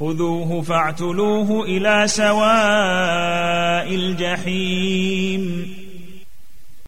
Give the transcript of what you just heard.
خذوه فاعتلوه إلى سواء الجحيم.